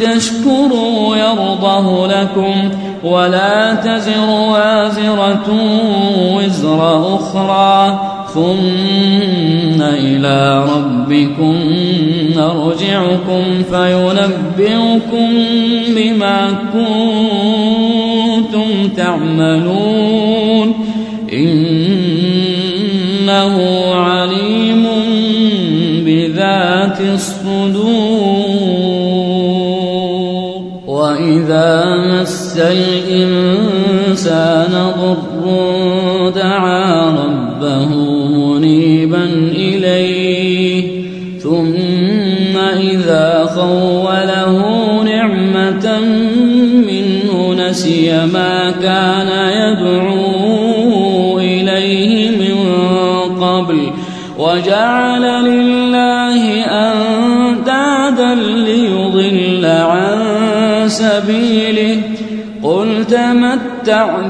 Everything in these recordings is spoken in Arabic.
تشكروا يرضه لكم ولا تزر وازرة وزر أخرى ثم إلى ربكم نرجعكم فينبئكم بما كنتم تعملون إنه عليم بذات الصدور وإذا مس الإنسان ضر دعا ربه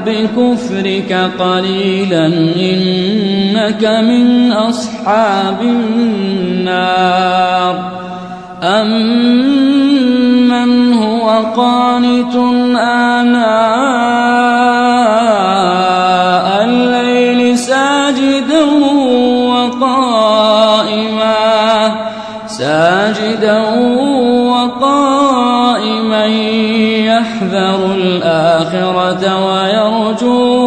بكفرك قليلا إنك من أصحاب النار. أمن هو قانت آناء الليل ساجدا وقائما. ساجدا وقائما يحذر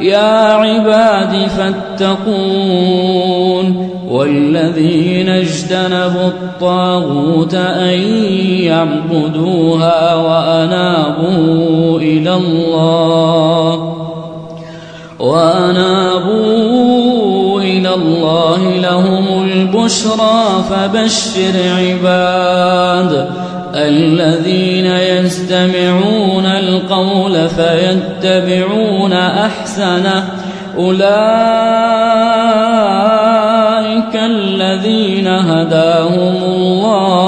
يا عباد فاتقون والذين اجتنبوا الطاغوت أن يعبدوها وأنابوا إلى الله وأنابوا إلى الله لهم البشرى فبشر عباد الذين يستمعون القول فيتبعون أحسنه. أولئك الذين هداهم الله.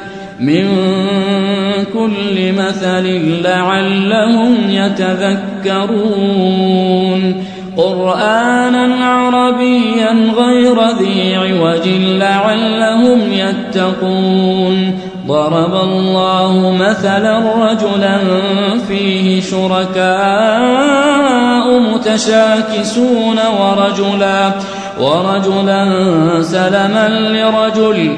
من كل مثل لعلهم يتذكرون قرآنا عربيا غير ذي عوج لعلهم يتقون ضرب الله مثلا رجلا فيه شركاء متشاكسون ورجلا ورجلا سلما لرجل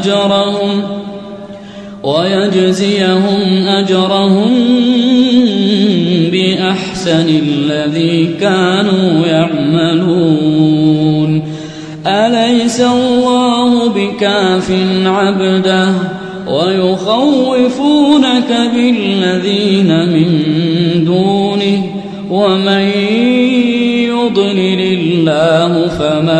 أجرهم ويجزيهم أجرهم بأحسن الذي كانوا يعملون. أليس الله بكاف عبده ويخوفونك بالذين من دونه؟ ومن يضلل الله فما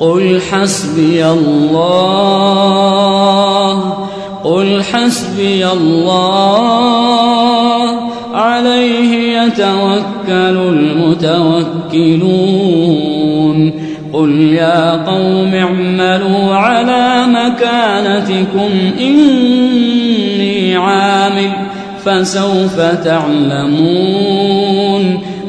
قل حسبي الله قل حسبي الله. عليه يتوكل المتوكلون. قل يا قوم اعملوا على مكانتكم إني عامل فسوف تعلمون.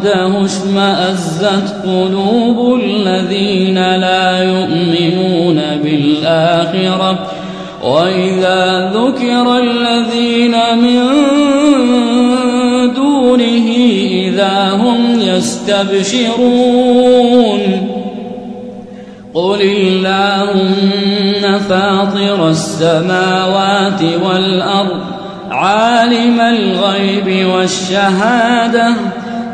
وحده اشمأزت قلوب الذين لا يؤمنون بالآخرة. وإذا ذكر الذين من دونه إذا هم يستبشرون. قل اللهم فاطر السماوات والأرض عالم الغيب والشهادة.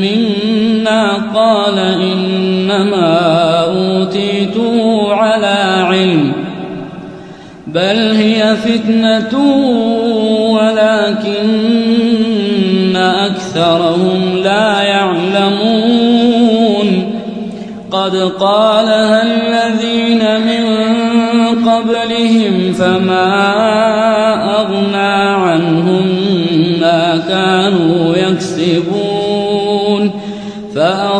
منا قال إنما أوتيته على علم بل هي فتنة ولكن أكثرهم لا يعلمون. قد قالها الذين من قبلهم فما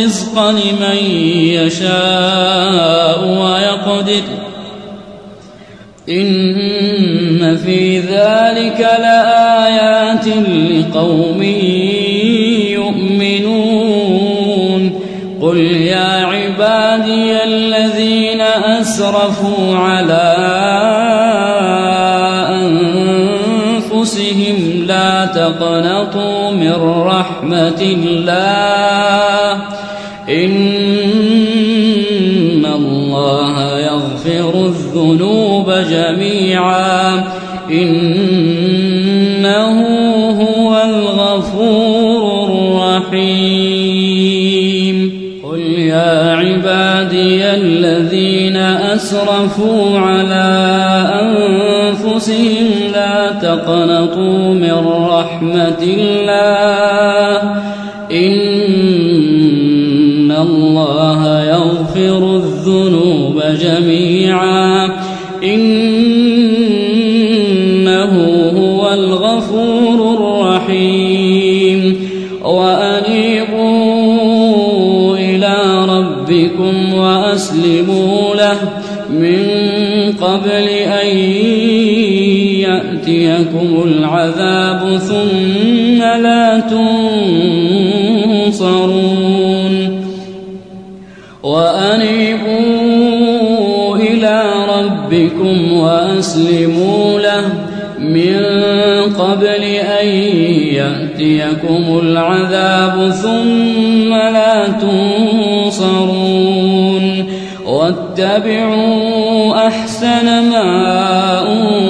الرزق لمن يشاء ويقدر. إن في ذلك لآيات لقوم يؤمنون. قل يا عبادي الذين أسرفوا على أنفسهم لا تقنطوا من رحمة الله. الذنوب جميعا. إنه هو الغفور الرحيم. قل يا عبادي الذين أسرفوا على أنفسهم لا تقنطوا من رحمة الله. إن يأتيكم العذاب ثم لا تنصرون. وأنيبوا إلى ربكم وأسلموا له من قبل أن يأتيكم العذاب ثم لا تنصرون. واتبعوا أحسن ما أنزل